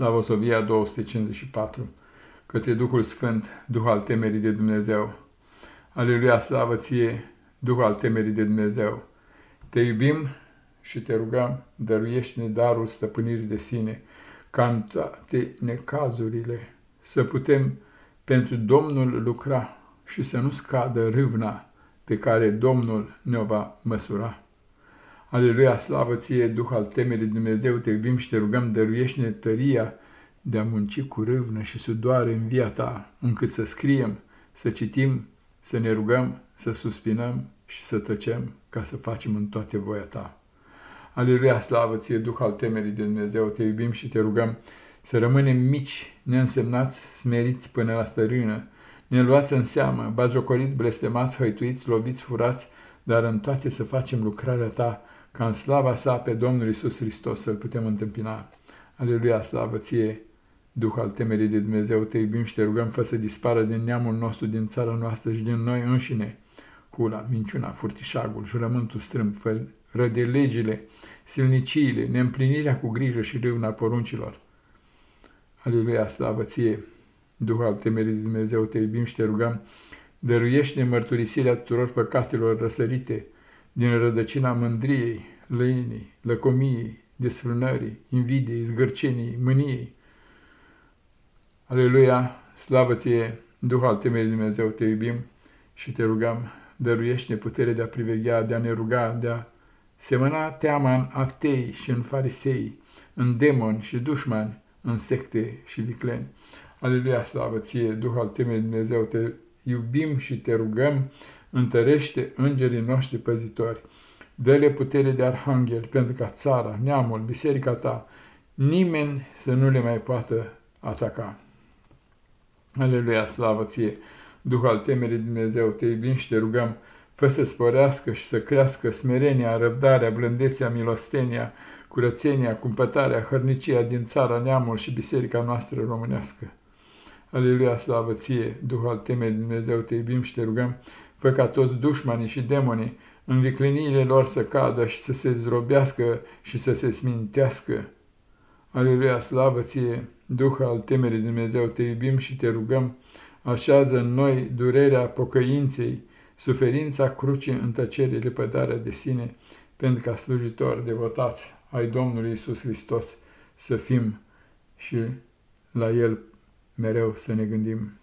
Slavosovia 254 Către Duhul Sfânt, Duh al temerii de Dumnezeu. Aleluia, slavă ție, Duh al temerii de Dumnezeu. Te iubim și te rugăm, dăruiește-ne darul stăpânirii de sine, ca în toate necazurile să putem pentru Domnul lucra și să nu scadă râvna pe care Domnul ne-o va măsura. Aleluia, slavă ție, Duh al temerii Dumnezeu, te iubim și te rugăm, dăruiește-ne tăria de a munci cu râvnă și sudoare în via ta, încât să scriem, să citim, să ne rugăm, să suspinăm și să tăcem, ca să facem în toate voia ta. Aleluia, slavă ție, Duh al temerii de Dumnezeu, te iubim și te rugăm să rămânem mici, neînsemnați, smeriți până la stărână, ne luați în seamă, bazocoriți, blestemați, hăituiți, loviți, furați, dar în toate să facem lucrarea ta, ca în slava sa pe Domnul Isus Hristos să-L putem întâmpina. Aleluia, slavă ție, Duh al temerii de Dumnezeu, te iubim și te rugăm, fă să dispară din neamul nostru, din țara noastră și din noi înșine. Hula, minciuna, furtișagul, jurământul strâmb, fă răde legile, silniciile, neîmplinirea cu grijă și râvna poruncilor. Aleluia, slavă ție, Duh al temerii de Dumnezeu, te iubim și te rugăm, dăruiește mărturisirea tuturor păcatelor răsărite, din rădăcina mândriei, lăinii, lăcomiei, desfrânării, invidiei, zgârceniei, mâniei. Aleluia, slavă ție, Duh al temerii Dumnezeu, te iubim și te rugăm, dăruiește-ne putere de a priveghea, de a ne ruga, de a semăna teama în atei și în farisei, în demoni și dușmani, în secte și vicleni. Aleluia, slavă ție, Duh al temerii Dumnezeu, te iubim și te rugăm, întărește îngerii noștri păzitori. Dă-le putere de arhanghel, pentru ca țara, neamul, biserica ta, nimeni să nu le mai poată ataca. Aleluia, slavă ție, Duh al temerii Dumnezeu, te iubim și te rugăm, fă să sporească și să crească smerenia, răbdarea, blândețea, milostenia, curățenia, cumpătarea, hărnicia din țara, neamul și biserica noastră românească. Aleluia, slavă ție, Duh al temerii Dumnezeu, te iubim și te rugăm, fă ca toți dușmanii și demonii în vicliniile lor să cadă și să se zdrobească și să se smintească. Aleluia, slavă ție, Duh al temerii Dumnezeu, te iubim și te rugăm, așează în noi durerea pocăinței, suferința crucii în tăcere, lepădarea de sine, pentru ca slujitori devotați ai Domnului Isus Hristos să fim și la El mereu să ne gândim.